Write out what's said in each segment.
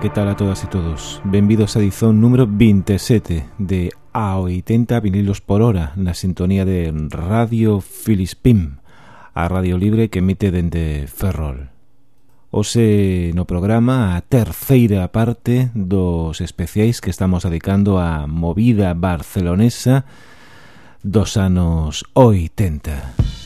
que tal a todas e todos? Benvidos a dizón número 27 de A80 vinilos por hora na sintonía de Radio Filispim, a radio libre que emite dende Ferrol. Ose no programa a terceira parte dos especiais que estamos dedicando a movida barcelonesa dos anos 80.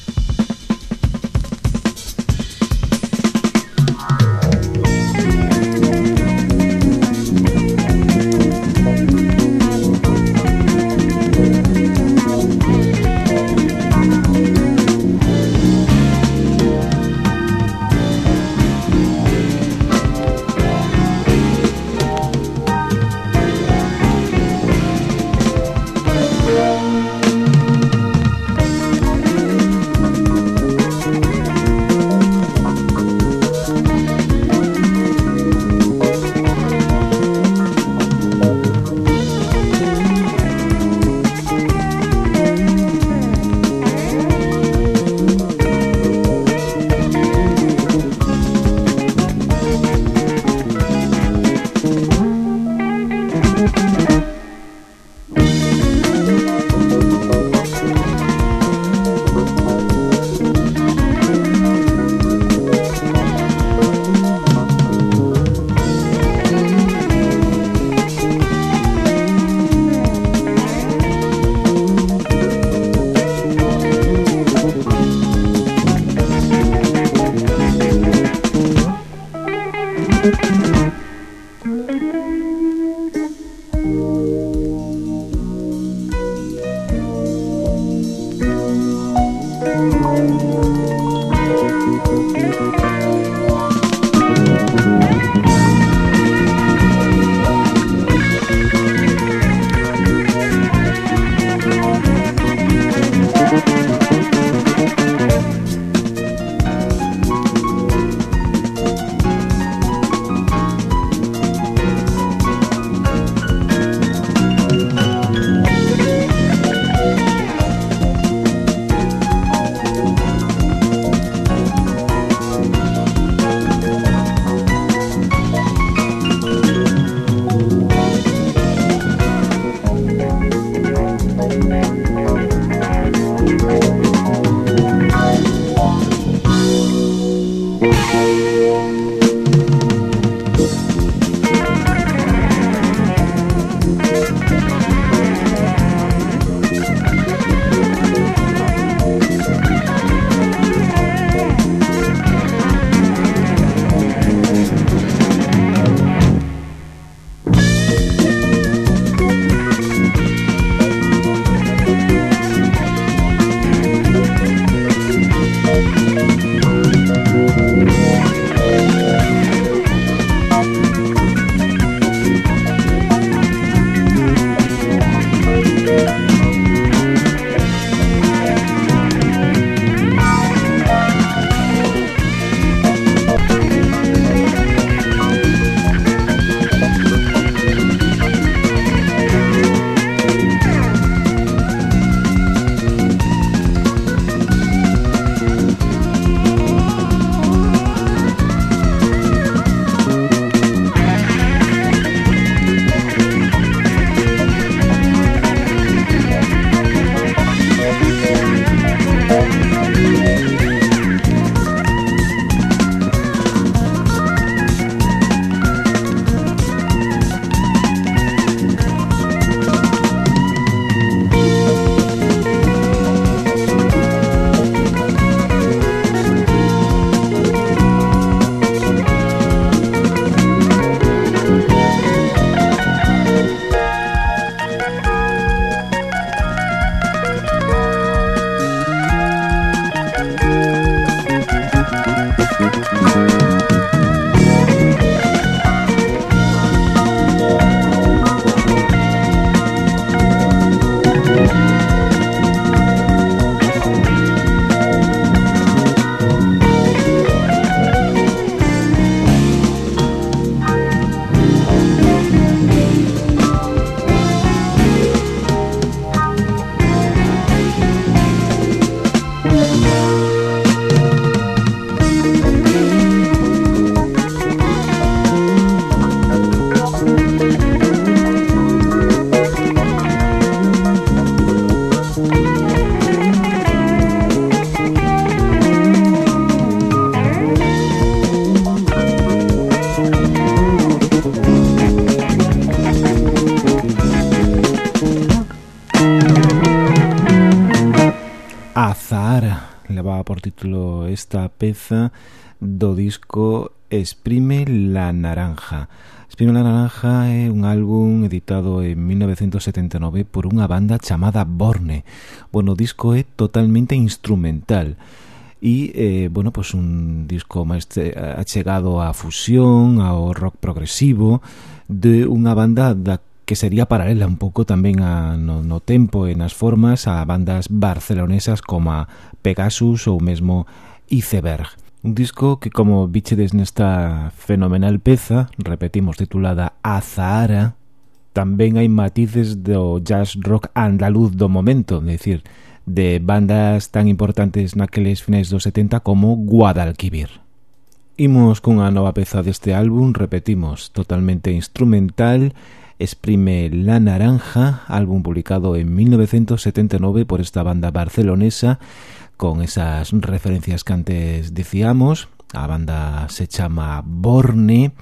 peza do disco Exprime la Naranja. Exprime la Naranja é un álbum editado en 1979 por unha banda chamada Borne. Bueno, o disco é totalmente instrumental e eh, bueno, pues un disco máis achegado á fusión, ao rock progresivo de unha banda da que sería paralela un pouco tamén a, no, no tempo e nas formas a bandas barcelonesas como a Pegasus ou mesmo Iceberg. Un disco que, como bichedes nesta fenomenal peza, repetimos, titulada Azahara, tamén hai matices do jazz rock andaluz do momento, é dicir, de bandas tan importantes naqueles finais dos 70 como Guadalquivir. Imos cunha nova peza deste álbum, repetimos, totalmente instrumental, exprime La Naranja, álbum publicado en 1979 por esta banda barcelonesa, con esas referencias que antes dicíamos. A banda se chama Borne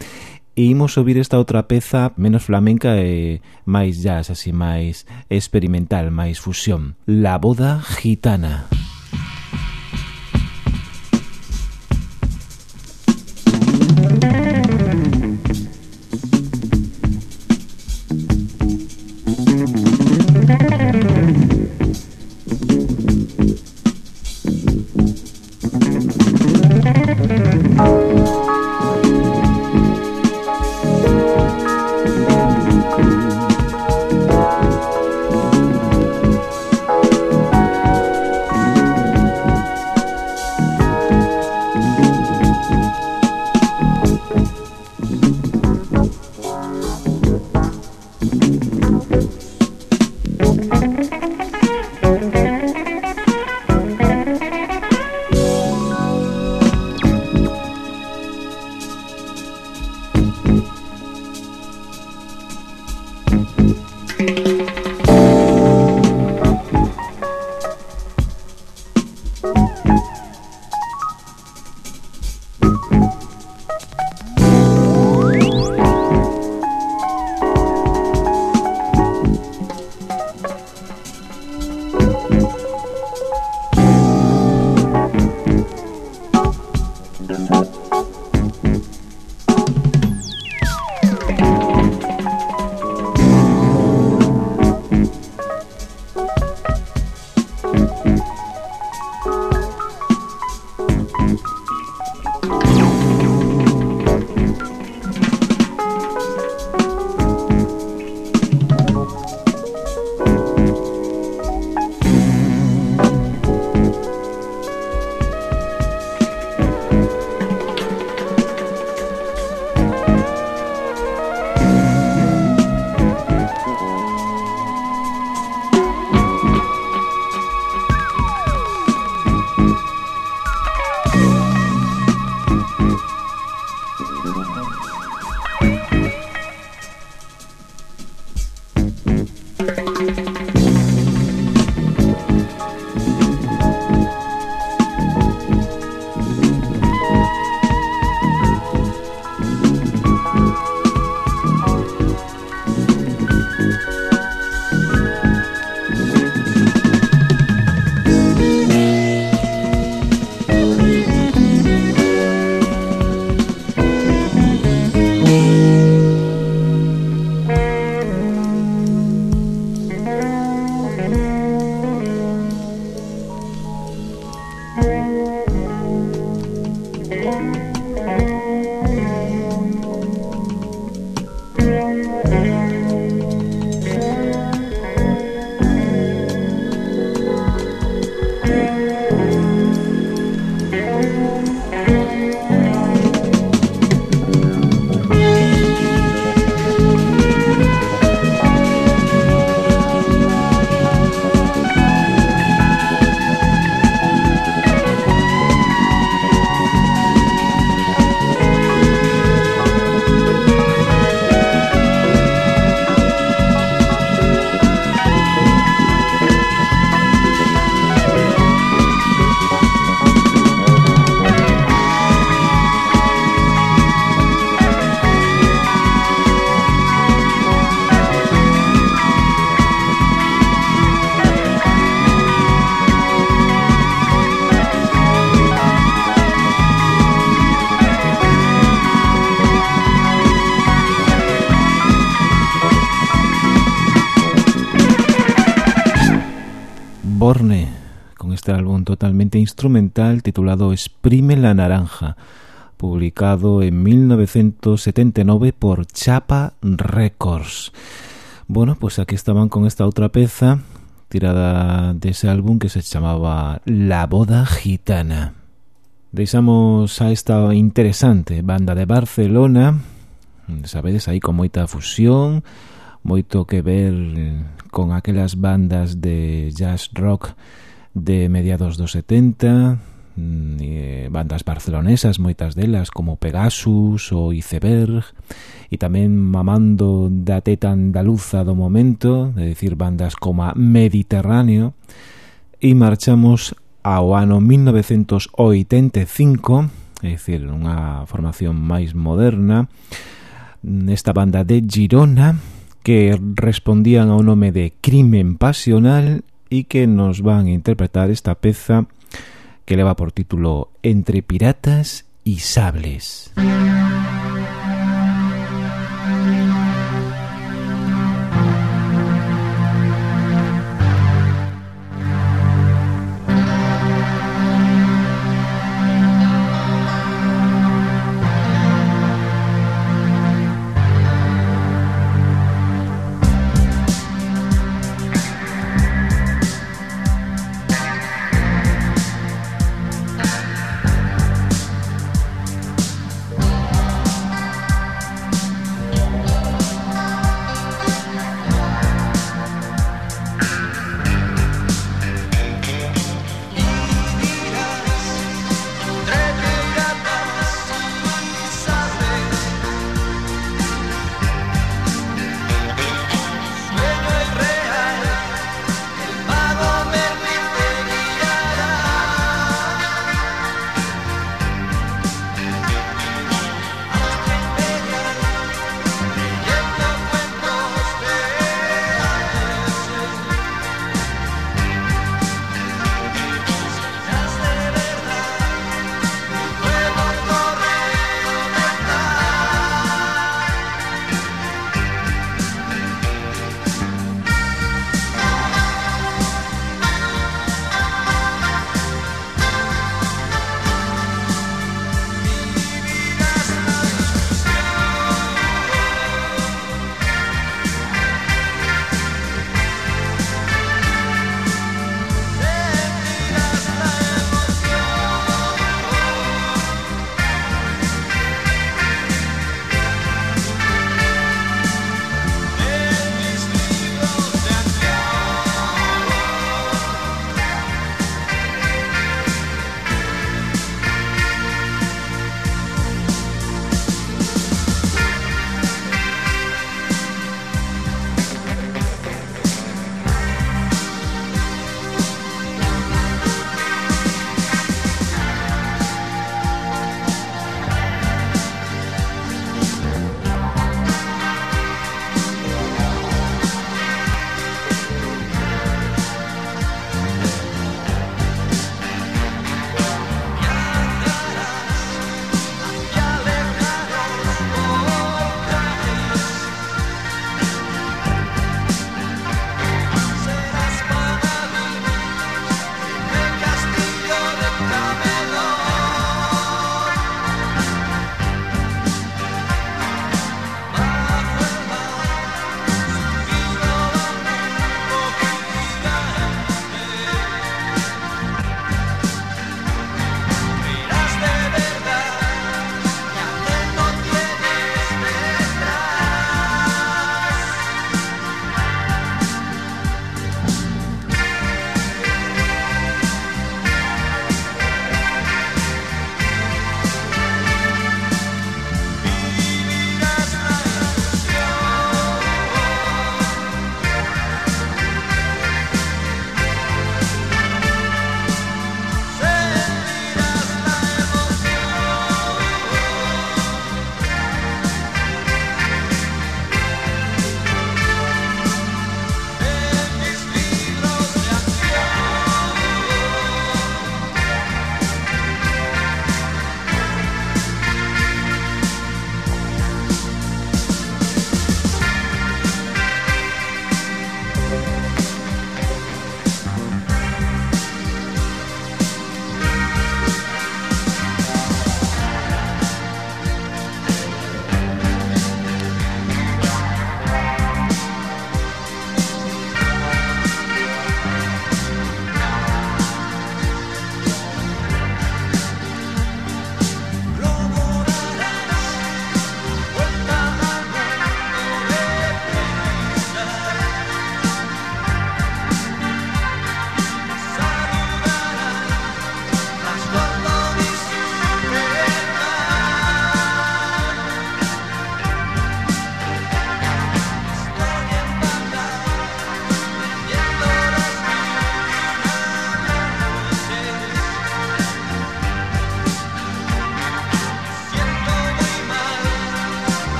e imos ouvir esta outra peza menos flamenca e máis jazz, así máis experimental, máis fusión. La boda gitana. Con este álbum totalmente instrumental titulado Exprime la naranja, publicado en 1979 por Chapa Records. Bueno, pues aquí estaban con esta otra peza tirada de ese álbum que se llamaba La boda gitana. Deixamos a esta interesante banda de Barcelona, sabedes, aí con moita fusión, moito que ver eh, con aquelas bandas de jazz rock de mediados dos 70, mm, eh, bandas barcelonesas, moitas delas, como Pegasus ou Iceberg, e tamén mamando da teta andaluza do momento, de decir bandas como Mediterráneo, e marchamos ao ano 1985, é dicir, unha formación máis moderna, nesta banda de Girona, que respondían ao nome de Crimen Pasional e que nos van a interpretar esta peza que leva por título Entre piratas y sables.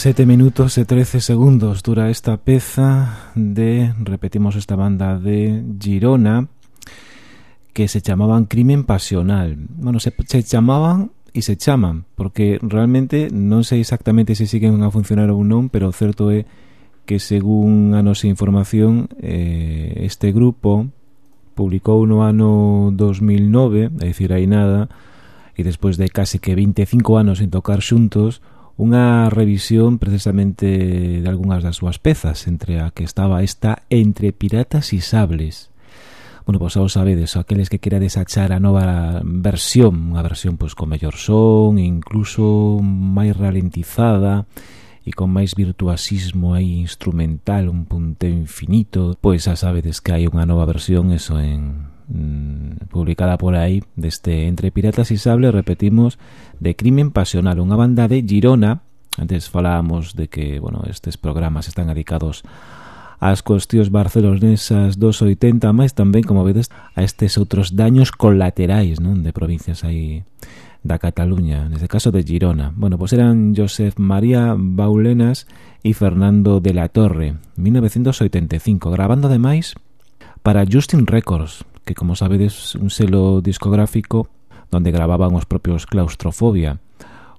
7 minutos e trece segundos dura esta peza de, repetimos, esta banda de Girona que se chamaban Crimen Pasional. Bueno, se, se chamaban e se chaman, porque realmente non sei exactamente se siguen a funcionar ou non, pero certo é que según a nosa información eh, este grupo publicou no ano 2009, é dicir, hai nada, e despois de case que 25 anos en tocar xuntos, unha revisión precisamente de algunhas das súas pezas, entre a que estaba esta Entre piratas e sables. Bueno, pois xa o sabedes, aqueles que querades achar a nova versión, unha versión pois con mellor son, incluso máis ralentizada, e con máis virtuosismo aí instrumental, un punteo infinito, pois xa sabedes que hai unha nova versión eso en Mm, publicada por aí deste Entre Piratas e Sable, repetimos, de Crimen Pasional, unha banda de Girona. Antes falábamos de que, bueno, estes programas están dedicados ás cuestións barcelonesas dos 80, máis tamén, como vedes, a estes outros daños colaterais, non, de provincias aí da Cataluña, neste caso de Girona. Bueno, pois eran Josep María Baulenas e Fernando de la Torre, 1985, grabando ademais para Justin Records, que como sabedes un selo discográfico donde gravaban os propios Claustrofobia,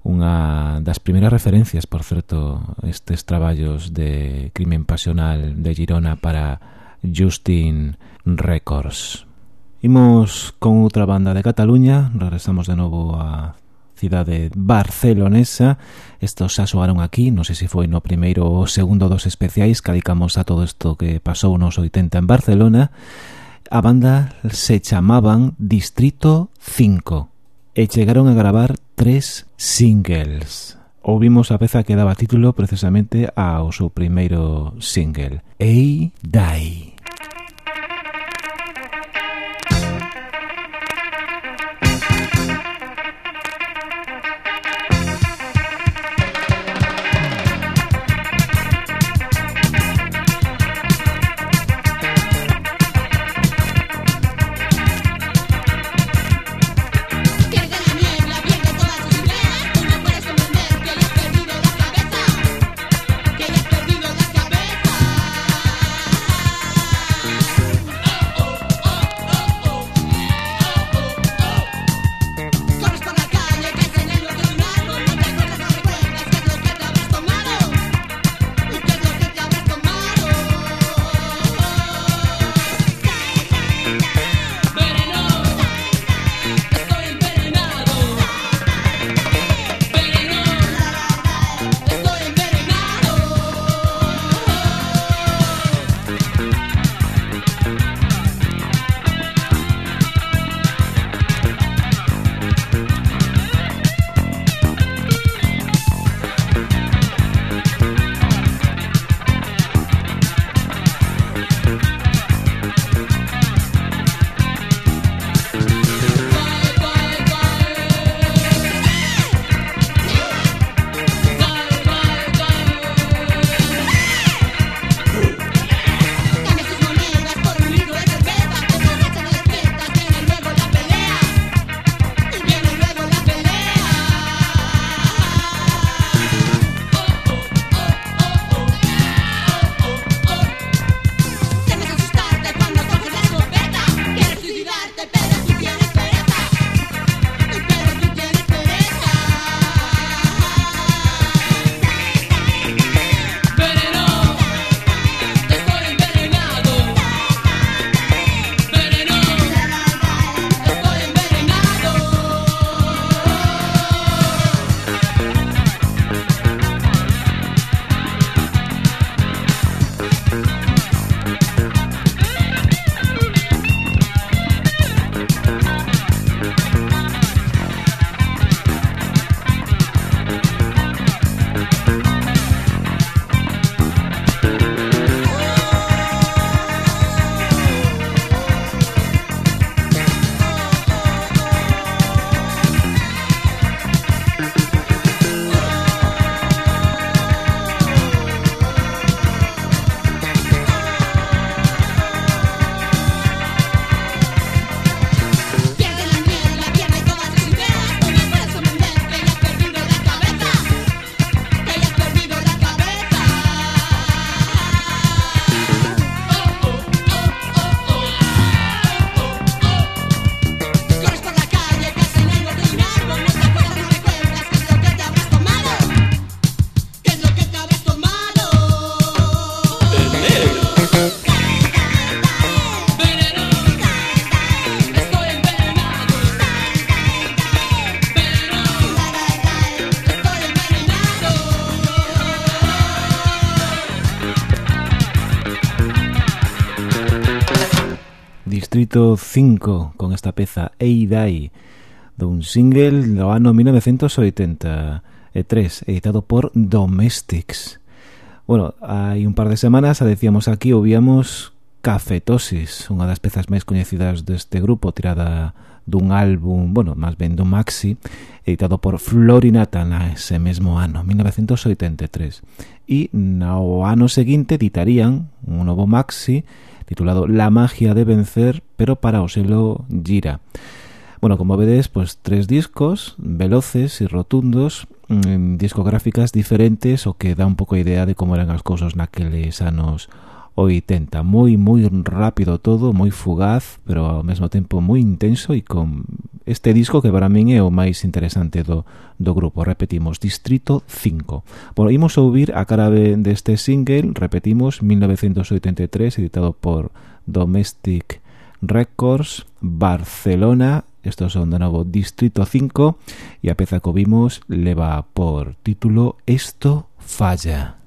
unha das primeiras referencias, por certo, estes traballos de Crimen Pasional de Girona para Justin Records. Imos con outra banda de Cataluña, regresamos de novo a cidade barcelonesa. Estos xa soaron aquí, non sei se foi no primeiro ou segundo dos especiais, calicamos a todo isto que pasou nos 80 en Barcelona. A banda se chamaban Distrito 5 e chegaron a gravar tres singles. Ouvimos a peza que daba título precisamente ao seu primeiro single, Ei Dai. Circuito 5 con esta peza Eidai dun single do ano 1983 editado por Domestics. Bueno, hai un par de semanas, a decíamos aquí, ouvíamos Cafetosis, unha das pezas máis coñecidas deste grupo tirada dun álbum, bueno, máis ben dun maxi, editado por Florinata na ese mesmo ano, 1983. E no ano seguinte editarían un novo maxi titulado La magia de vencer, pero para o selo Gira. Bueno, como vedes, pues tres discos veloces y rotundos, mm, discográficas diferentes o que dá un pouco a idea de como eran as cousas naqueles anos 80. Moi, moi rápido todo, moi fugaz, pero ao mesmo tempo moi intenso e con este disco que para min é o máis interesante do, do grupo. Repetimos, Distrito 5. Bueno, imos ouvir a cara deste single, repetimos, 1983, editado por Domestic Records, Barcelona, Estos son de novo Distrito 5 e a peza que vimos leva por título Esto falla.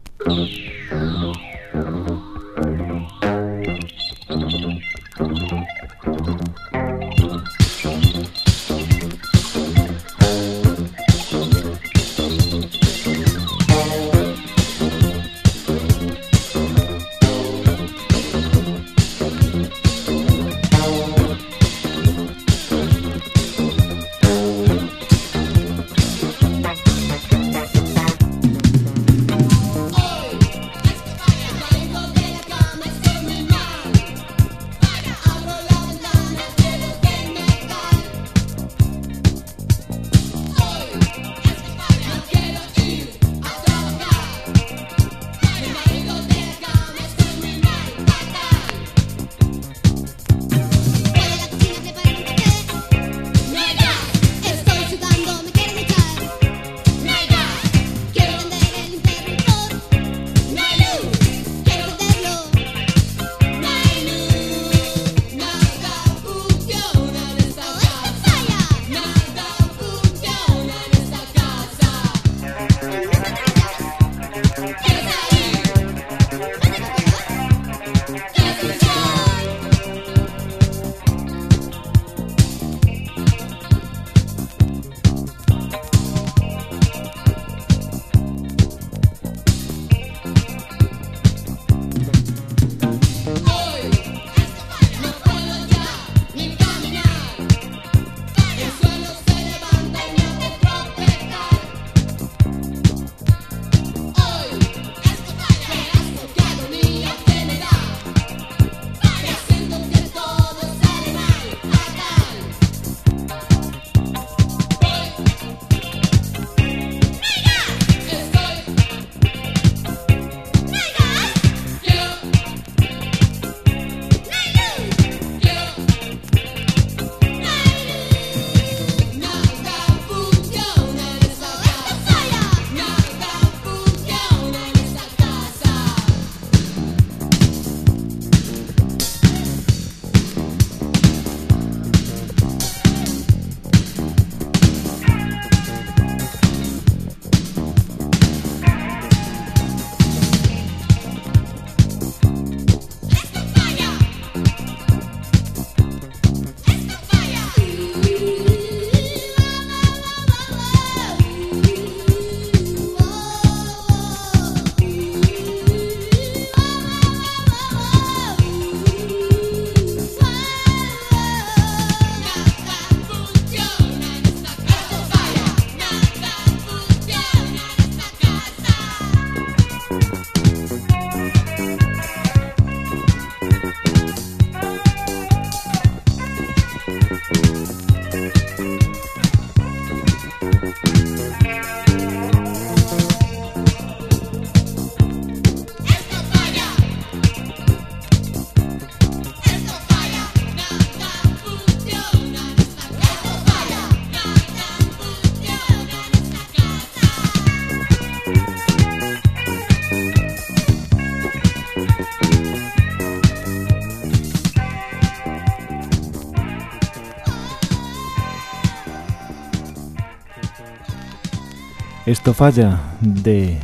Esto falla de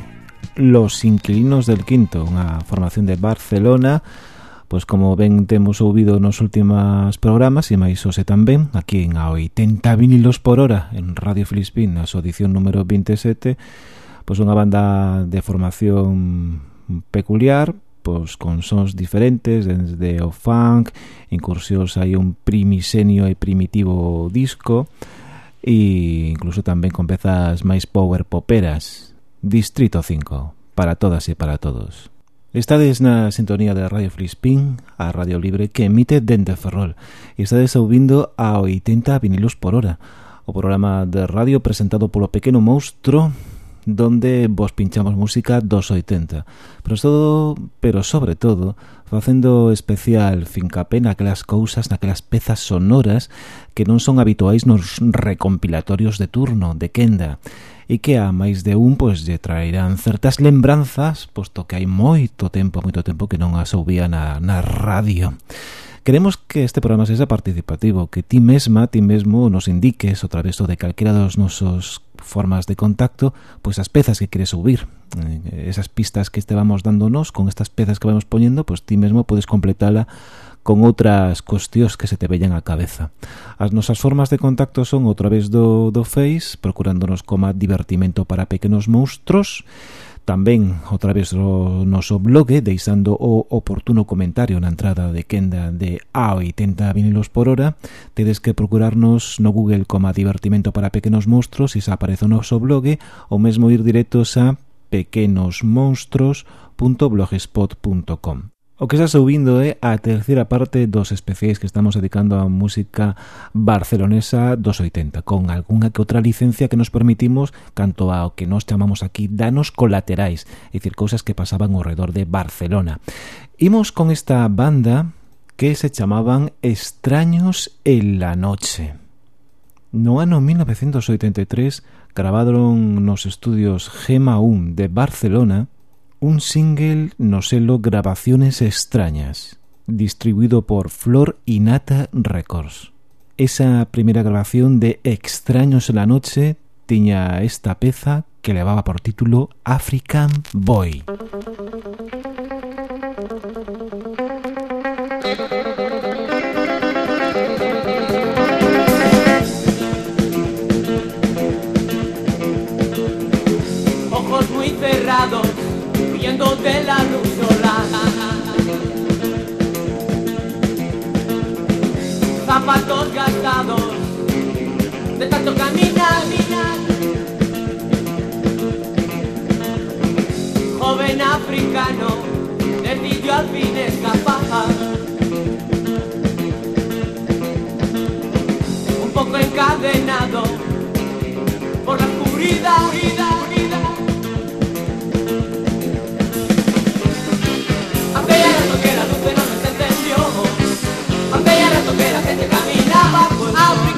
Los Inquilinos del Quinto, unha formación de Barcelona, pois como ben temos ouvido nos últimos programas e máis ose tamén, aquí en a 80 vinilos por hora en Radio Filispín, na súa edición número 27, pois unha banda de formación peculiar, pois con sons diferentes, desde o funk, incursións hai un primisenio e primitivo disco, e e incluso tamén con pezas máis power poperas. Distrito 5, para todas e para todos. Estades na sintonía da Radio Flispín, a radio libre que emite dende Ferrol, e estades ouvindo a 80 vinilos por hora, o programa de radio presentado polo pequeno monstro donde vos pinchamos música dos 80, pero, todo, pero sobre todo facendo especial fincapé naquelas cousas, naquelas pezas sonoras que non son habituais nos recompilatorios de turno, de Kenda e que a máis de un pois lle traerán certas lembranzas, posto que hai moito tempo, moito tempo que non as ouvía na, na radio. Queremos que este programa sexa participativo, que ti mesma, ti mesmo nos indiques o traveso de calquera dos nosos formas de contacto, pois as pezas que queres ouvir. Eh, esas pistas que te vamos dándonos, con estas pezas que vamos poñendo, pois ti mesmo podes completala con outras cuestións que se te vellan á cabeza. As nosas formas de contacto son a través do, do Face, procurándonos como divertimento para pequenos monstruos, tamén a través do noso blog deixando o oportuno comentario na entrada de quenda de A80 vinilos por hora. Tedes que procurarnos no Google como divertimento para pequenos monstruos e se aparece o noso blog ou mesmo ir directos a pequenosmonstruos.blogspot.com O que estás subindo é a terceira parte dos especiais que estamos dedicando á música barcelonesa dos 80, con algunha que outra licencia que nos permitimos canto ao que nos chamamos aquí danos colaterais, é dicir, cousas que pasaban ao redor de Barcelona. Imos con esta banda que se chamaban Extraños en la Noche. No ano 1983 gravaron nos estudios Gema 1 de Barcelona un single no selo Grabaciones Extrañas, distribuido por Flor y Nata Records. Esa primera grabación de Extraños en la Noche tiña esta peza que levaba por título African Boy. De la luz solar. Zapatos gastados de tanto caminar. Joven africano decidió al fin escapar. Un poco encadenado por la oscuridad. caminaba a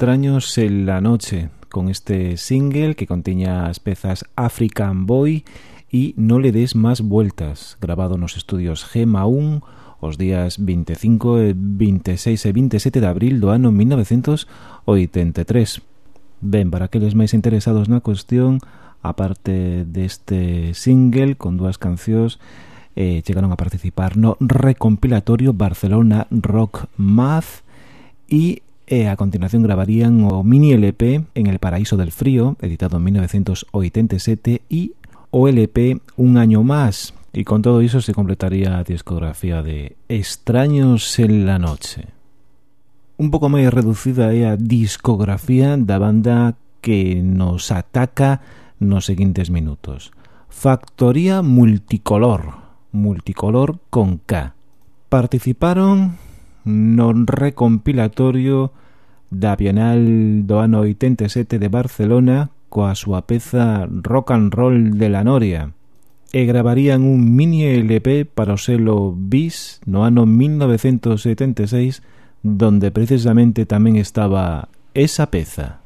Extraños en la Noche, con este single que contiña as pezas African Boy e No le des más vueltas, grabado nos estudios Gema 1 os días 25, 26 eh, e 27 de abril do ano 1983. Ben, para aqueles máis interesados na cuestión, aparte deste single con dúas cancións, eh, chegaron a participar no recompilatorio Barcelona Rock Math e e a continuación grabarían o mini LP En el paraíso del frío, editado en 1987, e o LP Un año más, e con todo iso se completaría a discografía de Extraños en la noche. Un pouco máis reducida é a discografía da banda que nos ataca nos seguintes minutos. Factoría Multicolor, multicolor con K. Participaron no recompilatorio da Bienal do ano 87 de Barcelona coa súa peza Rock and Roll de la Noria e gravarían un mini LP para o selo Bis no ano 1976 donde precisamente tamén estaba esa peza.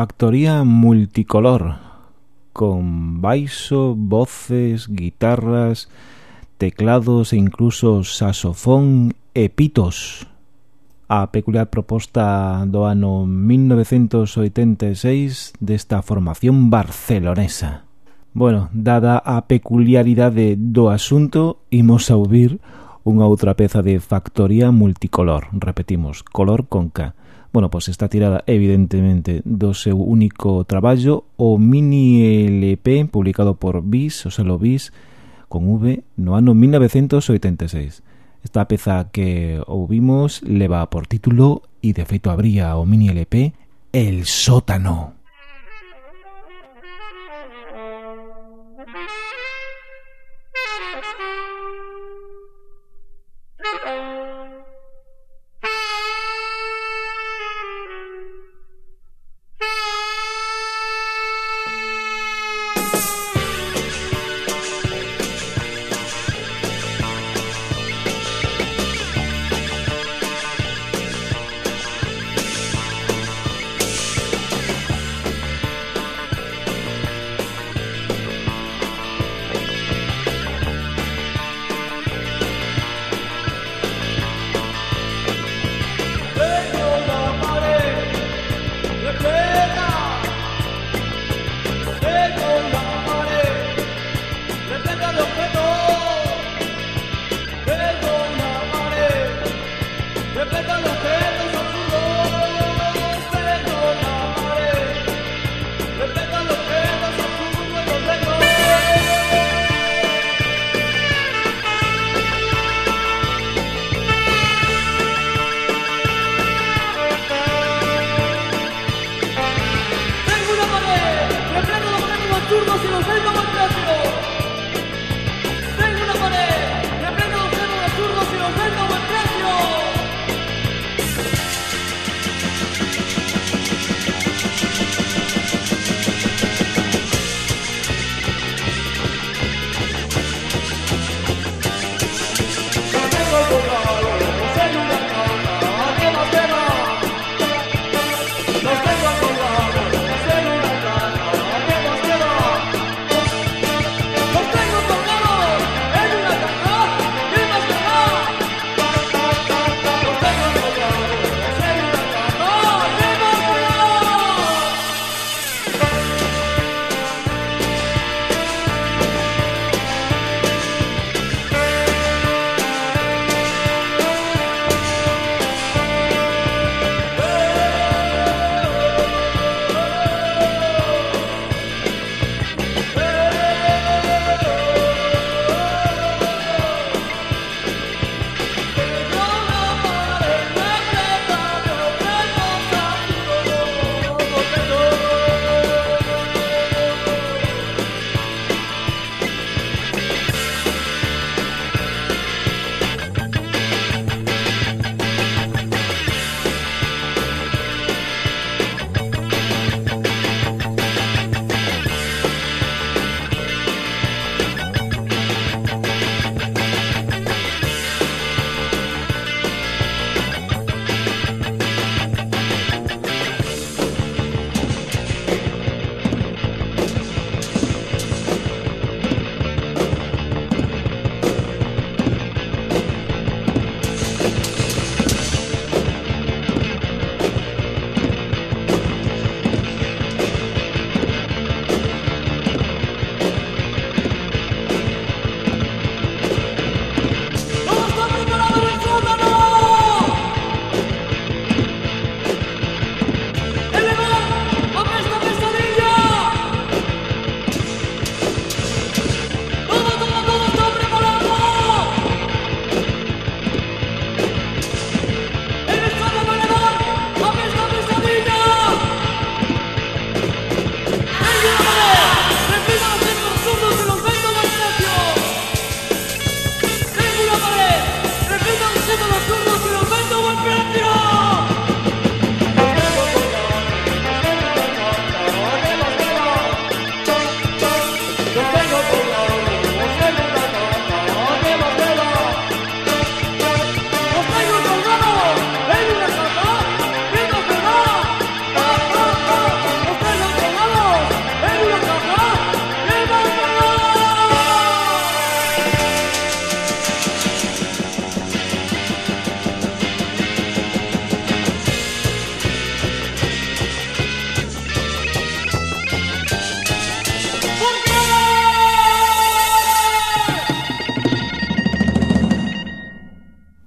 Factoría multicolor con baixo, voces, guitarras, teclados e incluso saxofón e pitos. A peculiar proposta do ano 1986 desta formación barcelonesa. Bueno, dada a peculiaridade do asunto, imos a ouvir unha outra peza de factoría multicolor. Repetimos, color con K. Bueno, pois está tirada evidentemente do seu único traballo, o mini LP publicado por Bis, o selo Bis, con V, no ano 1986. Esta peza que ouvimos leva por título e de feito abría o mini LP El sótano.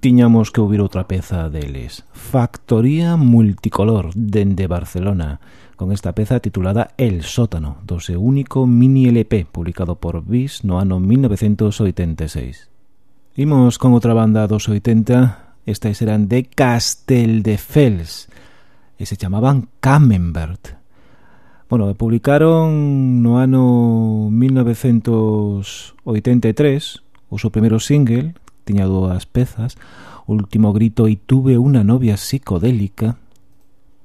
tiñamos que ouvir outra peza deles. Factoría multicolor dende Barcelona, con esta peza titulada El sótano, do seu único mini LP publicado por Bis no ano 1986. Imos con outra banda dos 80, estas eran de Casteldefels, e se chamaban Camembert. Bueno, publicaron no ano 1983 o seu primeiro single, tiña dúas pezas, último grito e tuve unha novia psicodélica,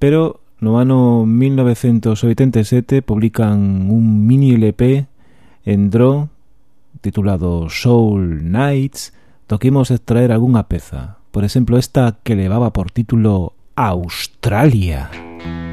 pero no ano 1987 publican un mini LP en Draw titulado Soul Nights, toquimos extraer algunha peza, por exemplo esta que levaba por título Australia. Australia.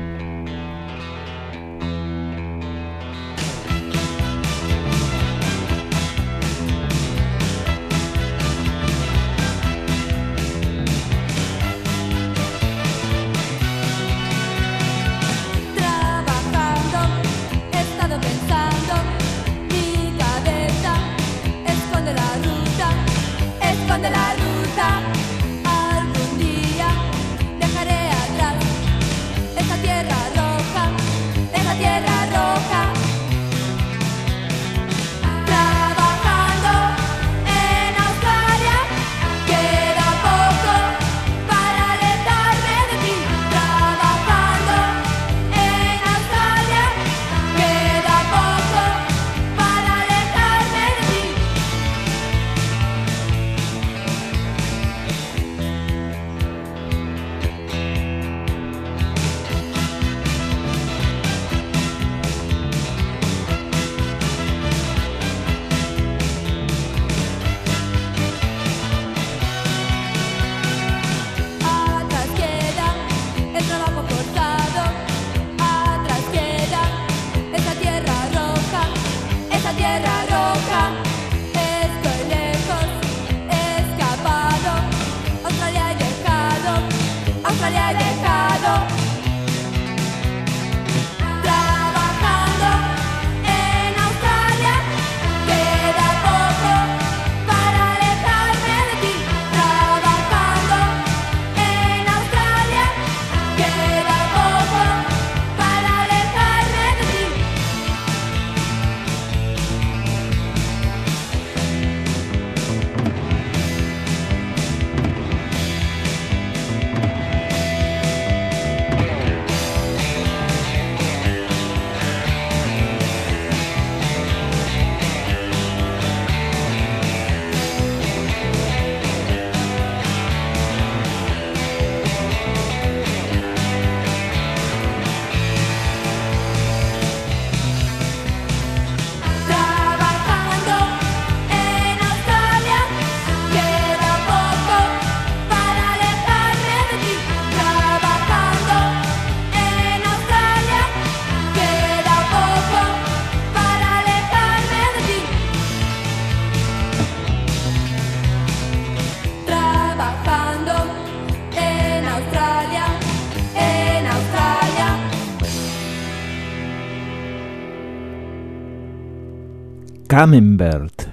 Camembert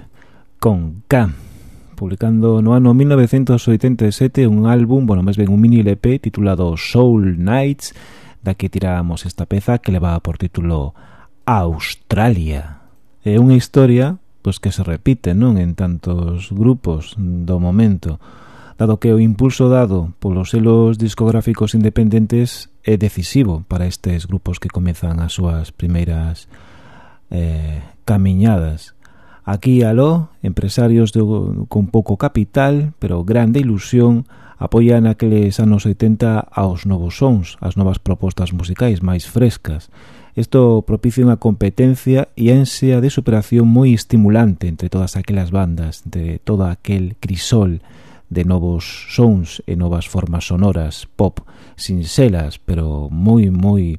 con K publicando no ano 1987 un álbum, bueno, máis ben un mini LP titulado Soul Nights da que tiramos esta peza que leva por título Australia. É unha historia pois que se repite non en tantos grupos do momento dado que o impulso dado polos selos discográficos independentes é decisivo para estes grupos que comezan as súas primeiras eh, camiñadas. Aquí aló, empresarios de, con pouco capital, pero grande ilusión, apoian aqueles anos 70 aos novos sons, as novas propostas musicais máis frescas. Isto propicia unha competencia e ansia de superación moi estimulante entre todas aquelas bandas, entre todo aquel crisol de novos sons e novas formas sonoras, pop, sinxelas, pero moi, moi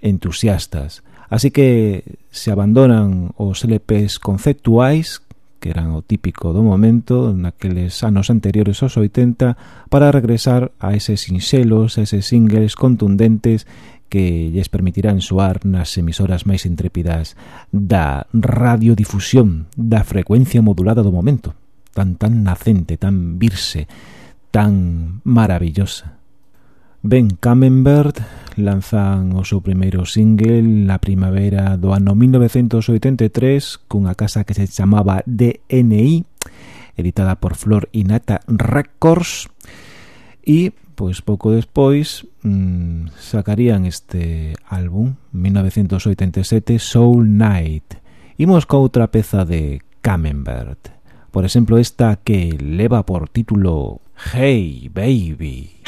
entusiastas. Así que se abandonan os LPs conceptuais que eran o típico do momento naqueles anos anteriores aos 80 para regresar a eses sinxelos, a eses singles contundentes que lles permitirán soar nas emisoras máis intrépidas da radiodifusión da frecuencia modulada do momento, tan tan nacente, tan virse, tan maravillosa. Ben Camembert lanzan o seu primeiro single na primavera do ano 1983 cunha casa que se chamaba DNI, editada por Flor Inata Records, e pois pouco despois mmm, sacarían este álbum 1987 Soul Night. Imos coutra peza de Camembert. Por exemplo, esta que leva por título Hey Baby.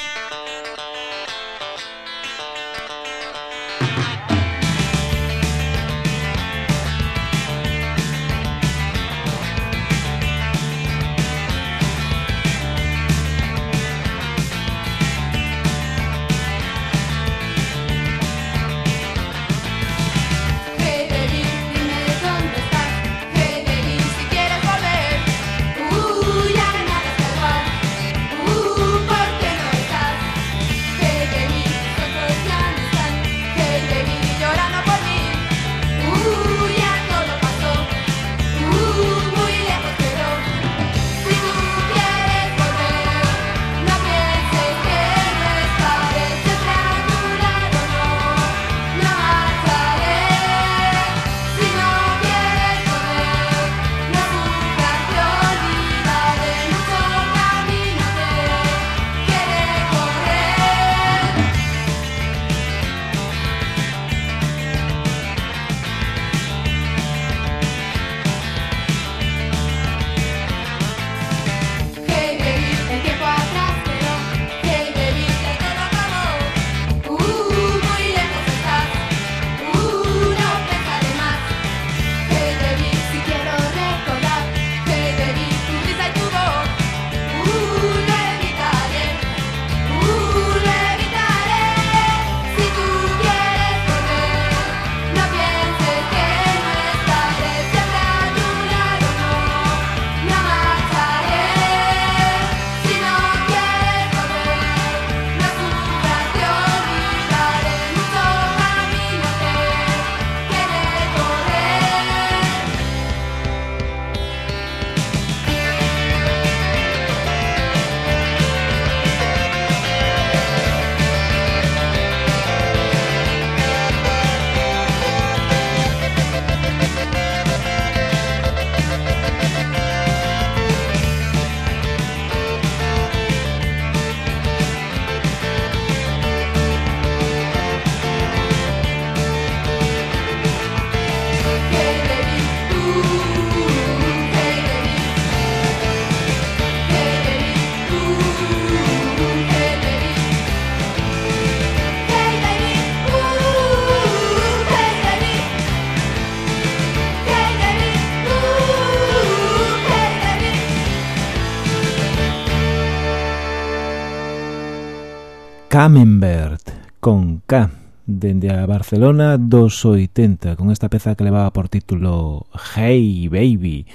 Camembert con K dende a Barcelona dos 80 con esta peza que levaba por título Hey Baby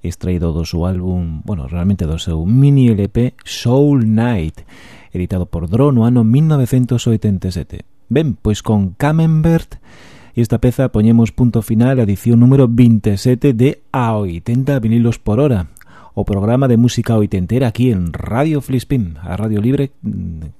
extraído do seu álbum, bueno, realmente do seu mini LP Soul Night editado por Dro no ano 1987 Ben, pois con Camembert e esta peza poñemos punto final a edición número 27 de A80 vinilos por hora o programa de música oitentera aquí en Radio Flispim, a Radio Libre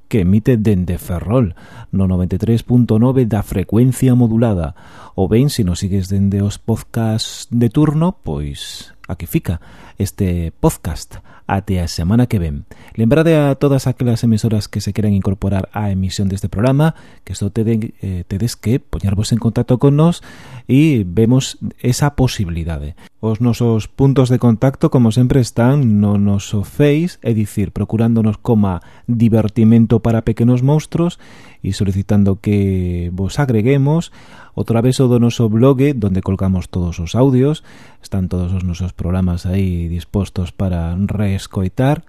que emite dende Ferrol no 93.9 da frecuencia modulada. O ben, se nos sigues dende os podcast de turno, pois aquí fica este podcast até a semana que ven. Lembrade a todas aquelas emisoras que se queren incorporar á emisión deste programa que só teden, eh, tedes que poñarvos en contacto con nos e vemos esa posibilidade. Os nosos puntos de contacto, como sempre, están no noso Face, é dicir, procurándonos coma divertimento para pequenos monstruos e solicitando que vos agreguemos. O traveso do noso blog donde colgamos todos os audios, están todos os nosos programas aí dispostos para reescoitar.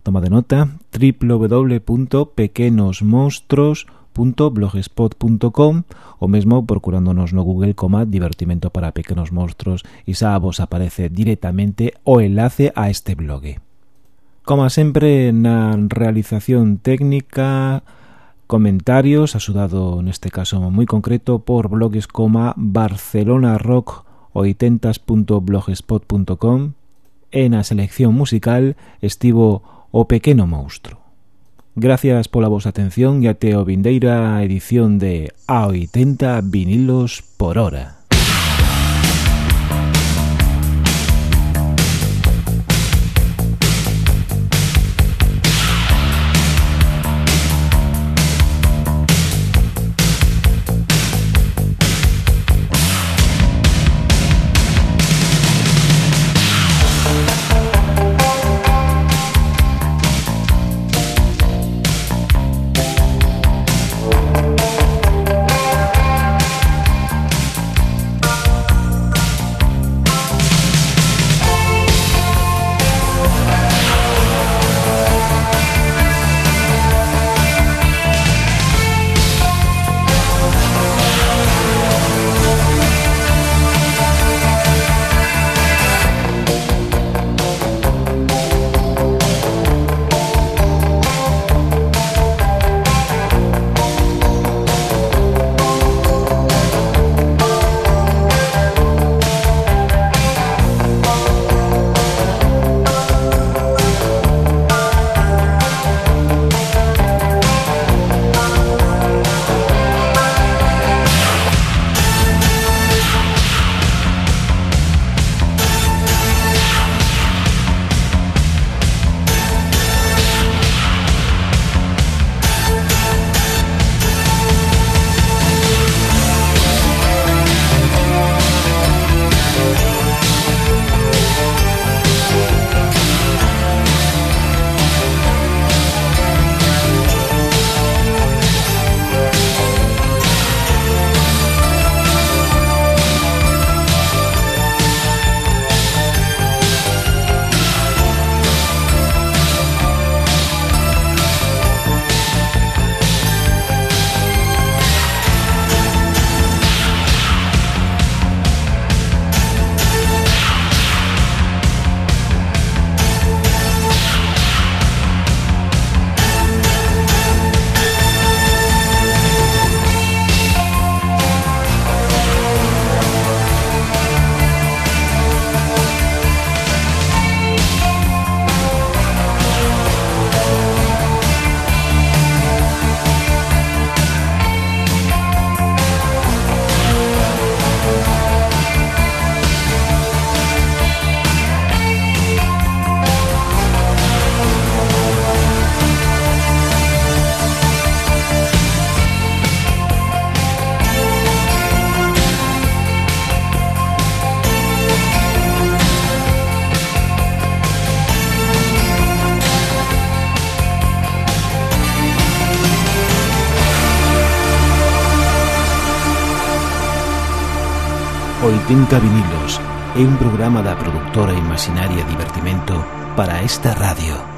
Toma de nota, www.pequenosmonstros.com divertimento.blogspot.com o mesmo procurándonos no Google coma divertimento para pequenos monstruos e xa vos aparece directamente o enlace a este blog. Como sempre, na realización técnica, comentarios, axudado neste caso moi concreto por blogs como Barcelona Rock 80.blogspot.com e na selección musical estivo O Pequeno Monstro. Gracias pola vosa atención e até o vindeira edición de A80 vinilos por hora. Tinta Vinilos é un programa da productora Imaginaria Divertimento para esta radio.